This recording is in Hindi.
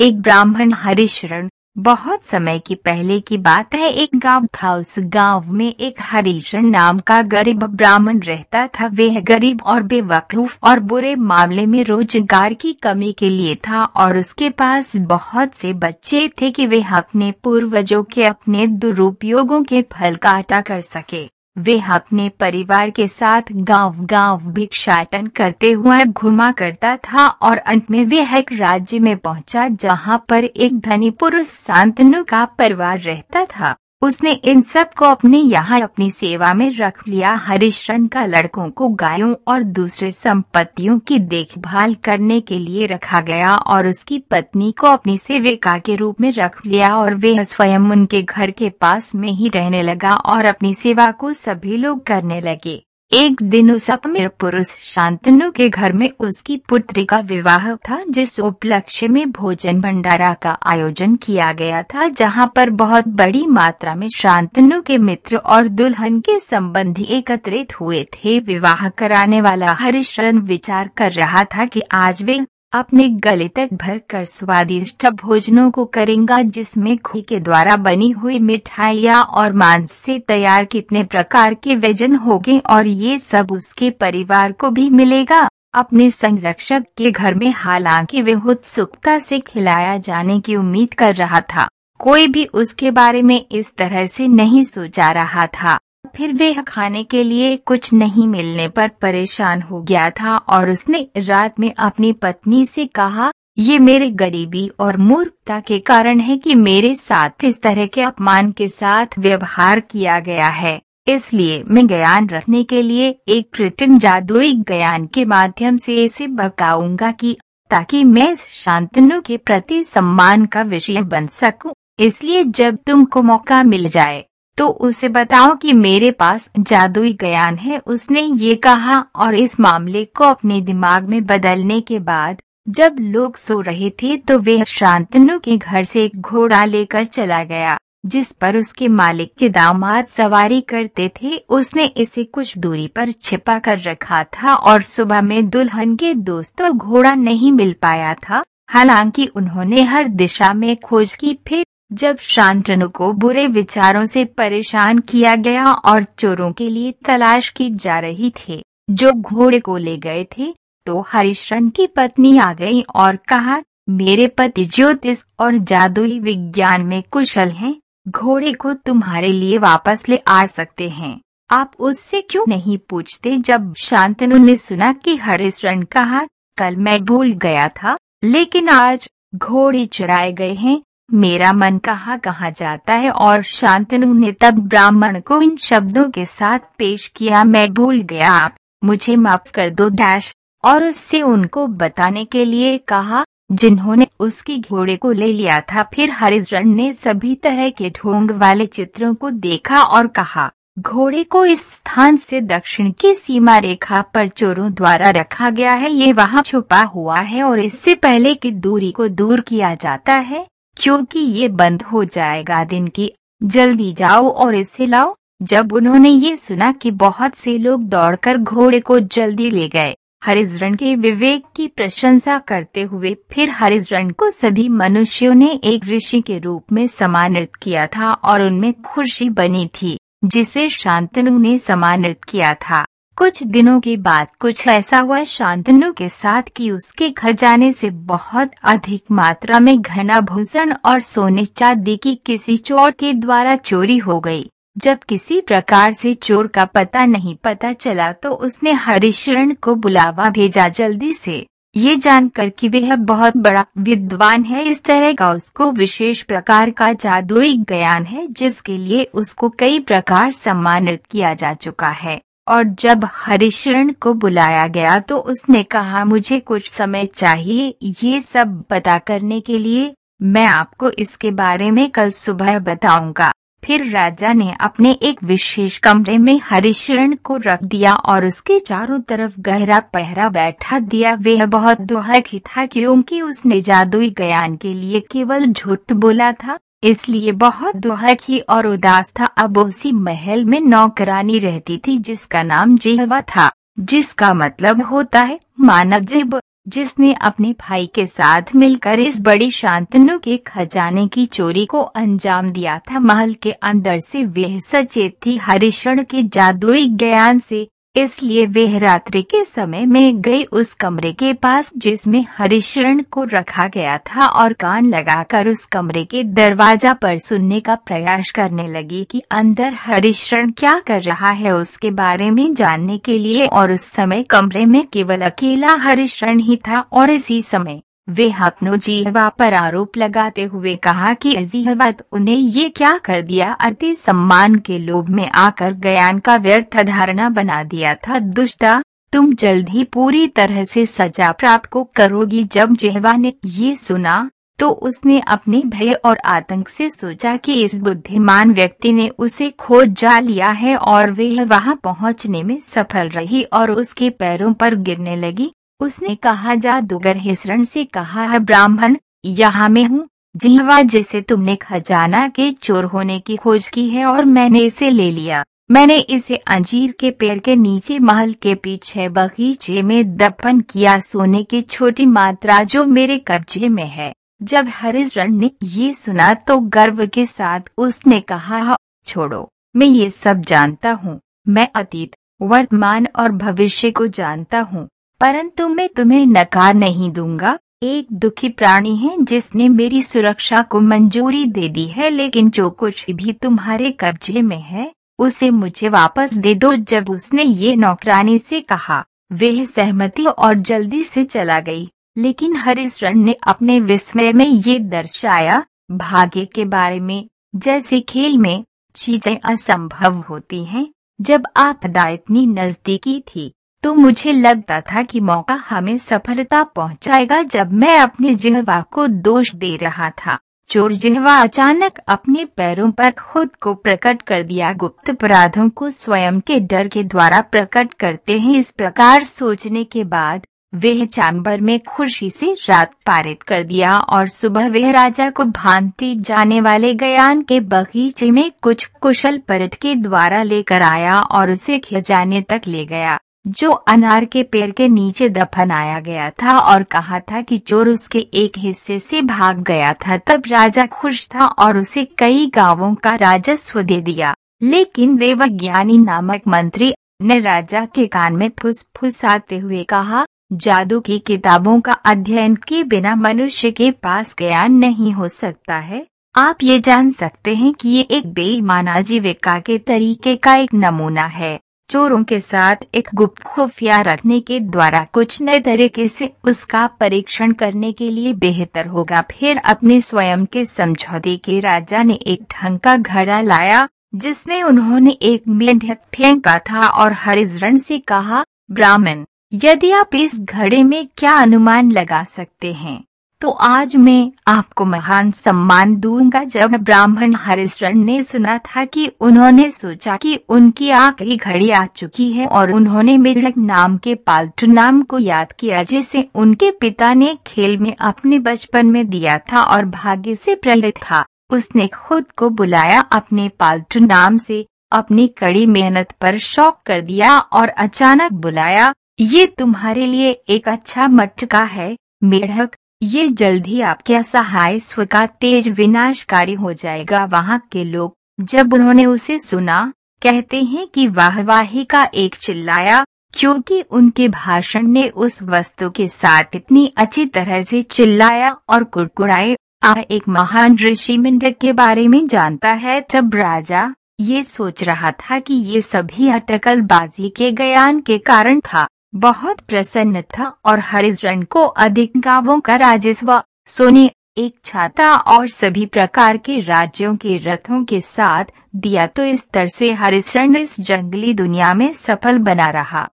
एक ब्राह्मण हरिशरण, बहुत समय की पहले की बात है, एक गाँव था, उस गाँव में एक हरीशरण नाम का गरीब ब्राह्मण रहता था। वह गरीब और बेवकूफ़ और बुरे मामले में रोज़गार की कमी के लिए था और उसके पास बहुत से बच्चे थे कि वे अपने पूर्वजों के अपने दुरुपयोगों के फल काटा कर सके। वे अपने परिवार के साथ गाँव गाँव भिक्षाटन करते हुए घुमा करता था और अंत में वे एक राज्य में पहुँचा जहाँ पर एक धनी पुरुष सांतनु का परिवार रहता था। उसने इन सबको अपने यहाँ अपनी सेवा में रख लिया। हरिश्रण का लड़कों को गायों और दूसरे संपत्तियों की देखभाल करने के लिए रखा गया और उसकी पत्नी को अपनी सेविका के रूप में रख लिया और वे स्वयं उनके घर के पास में ही रहने लगा और अपनी सेवा को सभी लोग करने लगे। एक दिन उस अपमेर पुरुष शांतनु के घर में उसकी पुत्री का विवाह था, जिस उपलक्ष्य में भोजन भंडारा का आयोजन किया गया था, जहाँ पर बहुत बड़ी मात्रा में शांतनु के मित्र और दुल्हन के संबंधी एकत्रित हुए थे। विवाह कराने वाला हरिशरण विचार कर रहा था कि आज वे अपने गले तक भर कर स्वादिष्ट भोजनों को करेंगा जिसमें खुई के द्वारा बनी हुई मिठाइयाँ और मांस से तैयार कितने प्रकार के व्यंजन होंगे और ये सब उसके परिवार को भी मिलेगा। अपने संरक्षक के घर में हालाँकि वे उत्सुकता से खिलाया जाने की उम्मीद कर रहा था। कोई भी उसके बारे में इस तरह से नहीं सोचा रहा था। फिर वह खाने के लिए कुछ नहीं मिलने पर परेशान हो गया था और उसने रात में अपनी पत्नी से कहा, ये मेरे गरीबी और मूर्खता के कारण है कि मेरे साथ इस तरह के अपमान के साथ व्यवहार किया गया है इसलिए मैं ज्ञान रखने के लिए एक कृत्रिम जादुई ज्ञान के माध्यम से इसे बकाऊँगा कि, ताकि मैं इस शांतनु के प्रति सम्मान का विषय बन सकूँ। इसलिए जब तुमको मौका मिल जाए तो उसे बताओ कि मेरे पास जादुई ज्ञान है। उसने ये कहा और इस मामले को अपने दिमाग में बदलने के बाद जब लोग सो रहे थे तो वे शांतनु के घर से एक घोड़ा लेकर चला गया, जिस पर उसके मालिक के दामाद सवारी करते थे। उसने इसे कुछ दूरी पर छिपा कर रखा था और सुबह में दुल्हन के दोस्तों घोड़ा नहीं मिल पाया था। हालाँकि उन्होंने हर दिशा में खोज की, फिर जब शांतनु को बुरे विचारों से परेशान किया गया और चोरों के लिए तलाश की जा रही थी, जो घोड़े को ले गए थे तो हरिशरण की पत्नी आ गई और कहा, मेरे पति ज्योतिष और जादुई विज्ञान में कुशल हैं, घोड़े को तुम्हारे लिए वापस ले आ सकते हैं। आप उससे क्यों नहीं पूछते? जब शांतनु ने सुना कि हरिशरण कहा, कल मैं भूल गया था, लेकिन आज घोड़े चुराए गए हैं मेरा मन कहाँ कहाँ जाता है और शांतनु ने तब ब्राह्मण को इन शब्दों के साथ पेश किया, मैं भूल गया। आप मुझे माफ़ कर दो डैश। और उससे उनको बताने के लिए कहा, जिन्होंने उसकी घोड़े को ले लिया था, फिर हरिजन ने सभी तरह के ढोंग वाले चित्रों को देखा और कहा, घोड़े को इस स्थान से दक्षिण की सीमा रेखा पर चोरों द्वारा रखा गया है, ये वहाँ छुपा हुआ है और इससे पहले की दूरी को दूर किया जाता है क्योंकि ये बंद हो जाएगा दिन की। जल्दी जाओ और इसे लाओ। जब उन्होंने ये सुना कि बहुत से लोग दौड़कर घोड़े को जल्दी ले गए, हरिजन के विवेक की प्रशंसा करते हुए फिर हरिजरण को सभी मनुष्यों ने एक ऋषि के रूप में सम्मानित किया था और उनमें खुशी बनी थी, जिसे शांतनु ने सम्मानित किया था। कुछ दिनों के बाद कुछ ऐसा हुआ शांतनु के साथ कि उसके घर जाने से बहुत अधिक मात्रा में घना भूषण और सोने चांदी की किसी चोर के द्वारा चोरी हो गई। जब किसी प्रकार से चोर का पता नहीं पता चला तो उसने हरिशरण को बुलावा भेजा जल्दी से। ये जानकर कि वह बहुत बड़ा विद्वान है, इस तरह का उसको विशेष प्रकार का जादुई ज्ञान है, जिसके लिए उसको कई प्रकार सम्मानित किया जा चुका है। और जब हरिशरण को बुलाया गया तो उसने कहा, मुझे कुछ समय चाहिए, ये सब पता करने के लिए मैं आपको इसके बारे में कल सुबह बताऊँगा फिर राजा ने अपने एक विशेष कमरे में हरिशरण को रख दिया और उसके चारों तरफ़ गहरा पहरा बैठा दिया। वह बहुत दुहक था क्योंकि उसने जादुई ज्ञान के लिए केवल झूठ बोला था। इसलिए बहुत दुहकी और उदास था। अब उसी महल में नौकरानी रहती थी, जिसका नाम जेहवा था, जिसका मतलब होता है मानव जीव जिसने अपने भाई के साथ मिलकर इस बड़ी शांतनु के खजाने की चोरी को अंजाम दिया था। महल के अंदर से वह सचेत थी। हरिशरण के जादुई ज्ञान से इसलिए वह रात्रि के समय में गई उस कमरे के पास जिसमें हरिशरण को रखा गया था और कान लगाकर उस कमरे के दरवाज़ा पर सुनने का प्रयास करने लगी कि अंदर हरिशरण क्या कर रहा है उसके बारे में जानने के लिए और उस समय कमरे में केवल अकेला हरिशरण ही था और इसी समय वे हकनो जीहवा पर आरोप लगाते हुए कहा कि अजीहवत, उन्हें ये क्या कर दिया? अति सम्मान के लोभ में आकर ज्ञान का व्यर्थ धारणा बना दिया था। दुष्टा, तुम जल्द ही पूरी तरह से सजा प्राप्त को करोगी। जब जेहवा ने ये सुना तो उसने अपने भय और आतंक से सोचा कि इस बुद्धिमान व्यक्ति ने उसे खोज जा लिया है और वह वहाँ पहुँचने में सफल रही और उसके पैरों पर गिरने लगी। उसने कहा जादूगर हिसरण से कहा है, ब्राह्मण, यहाँ में हूँ। जिहवा जिसे तुमने खजाना के चोर होने की खोज की है और मैंने इसे ले लिया। मैंने इसे अंजीर के पेड़ के नीचे, महल के पीछे बगीचे में दफन किया, सोने की छोटी मात्रा जो मेरे कब्जे में है। जब हरिशरण ने ये सुना तो गर्व के साथ उसने कहा, छोड़ो, मैं ये सब जानता हूँ। मैं अतीत, वर्तमान और भविष्य को जानता हूँ। परंतु मैं तुम्हें नकार नहीं दूँगा। एक दुखी प्राणी है जिसने मेरी सुरक्षा को मंजूरी दे दी है, लेकिन जो कुछ भी तुम्हारे कब्जे में है, उसे मुझे वापस दे दो, जब उसने ये नौकरानी से कहा। वह सहमति और जल्दी से चला गई, लेकिन हरिशरण ने अपने विस्मय में ये दर्शाया, भाग्य के बारे में, जैसे खेल में चीज़ें असंभव होती हैं, जब आपदा इतनी नजदीकी थी। तो मुझे लगता था कि मौका हमें सफलता पहुंचाएगा जब मैं अपने जिहवा को दोष दे रहा था। चोर जिहवा अचानक अपने पैरों पर खुद को प्रकट कर दिया। गुप्त अपराधों को स्वयं के डर के द्वारा प्रकट करते हैं। इस प्रकार सोचने के बाद वह चैम्बर में खुशी से रात पारित कर दिया और सुबह वह राजा को भांति जाने वाले गयान के बगीचे में कुछ कुशल पर्यट के द्वारा लेकर आया और उसे खिजाने तक ले गया। जो अनार के पेड़ के नीचे दफनाया गया था और कहा था कि चोर उसके एक हिस्से से भाग गया था। तब राजा खुश था और उसे कई गाँवों का राजस्व दे दिया। लेकिन देवज्ञानी नामक मंत्री ने राजा के कान में फुस फुसाते हुए कहा, जादू की किताबों का अध्ययन के बिना मनुष्य के पास ज्ञान नहीं हो सकता है। आप ये जान सकते हैं कि ये एक बेईमान आजीविका के तरीके का एक नमूना है। चोरों के साथ एक गुप्त खुफिया रखने के द्वारा कुछ नए तरीके से उसका परीक्षण करने के लिए बेहतर होगा। फिर अपने स्वयं के समझौते के राजा ने एक ढंग का घड़ा लाया, जिसमें उन्होंने एक मेढक फेंका था और हरिजरण से कहा, ब्राह्मण, यदि आप इस घड़े में क्या अनुमान लगा सकते हैं? तो आज मैं आपको महान सम्मान दूँगा। जब ब्राह्मण हरिशरण ने सुना था कि उन्होंने सोचा कि उनकी आखिरी घड़ी आ चुकी है और उन्होंने मेढक नाम के पालतू नाम को याद किया जिसे उनके पिता ने खेल में अपने बचपन में दिया था और भाग्य से प्रेरित था। उसने खुद को बुलाया, अपने पालतू नाम से अपनी कड़ी मेहनत पर शौक कर दिया और अचानक बुलाया, ये तुम्हारे लिए एक अच्छा मटका है, मेढक। ये जल्द ही आपके असहाय स्व का तेज विनाशकारी हो जाएगा। वहाँ के लोग, जब उन्होंने उसे सुना, कहते हैं कि वाहवाही का एक चिल्लाया, क्योंकि उनके भाषण ने उस वस्तु के साथ इतनी अच्छी तरह से चिल्लाया और कुड़कुड़ाए आ, एक महान ऋषि मिंडक के बारे में जानता है, जब राजा ये सोच रहा था कि ये सभी अटकलबाजी के ज्ञान के कारण था। बहुत प्रसन्न था और हरिजन को अधिक गाँवों का राजस्व, सोने, एक छाता और सभी प्रकार के राज्यों के रथों के साथ दिया तो इस तरह से हरिशरण इस जंगली दुनिया में सफल बना रहा।